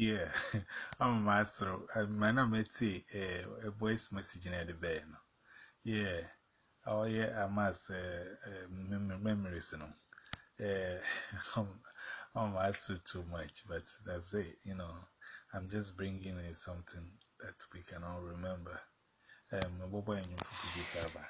Yeah, I'm a master. My name is eh, a voice message in the bed. Yeah, oh, yeah, I must eh, eh, memories. No, I'm master too much, but that's it. You know, I'm just bringing in something that we can all remember. Um, Bobo and you produce Abba.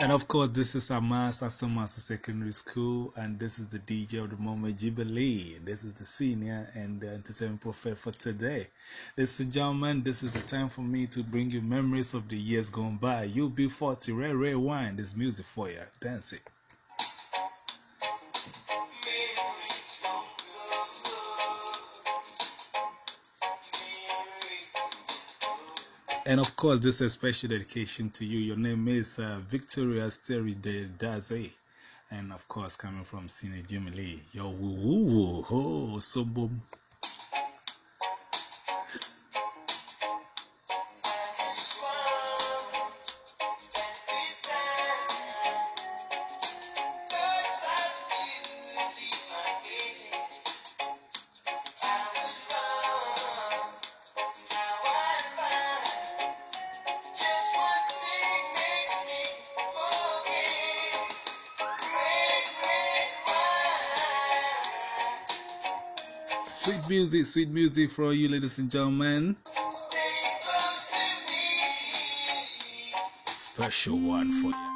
And of course, this is Amas Asamasu Secondary School, and this is the DJ of the moment, Jubilee. This is the senior and the entertainment prophet for today. Ladies and gentlemen, this is the time for me to bring you memories of the years gone by. You'll be 40, Ray Ray Wine, this music for you. Dance it. And of course, this is a special dedication to you. Your name is uh, Victoria Steri de Daze. And of course, coming from Senior Jimmy Lee. Yo, woo woo woo. Oh, so boom. Sweet music, sweet music for you, ladies and gentlemen. Special one for you.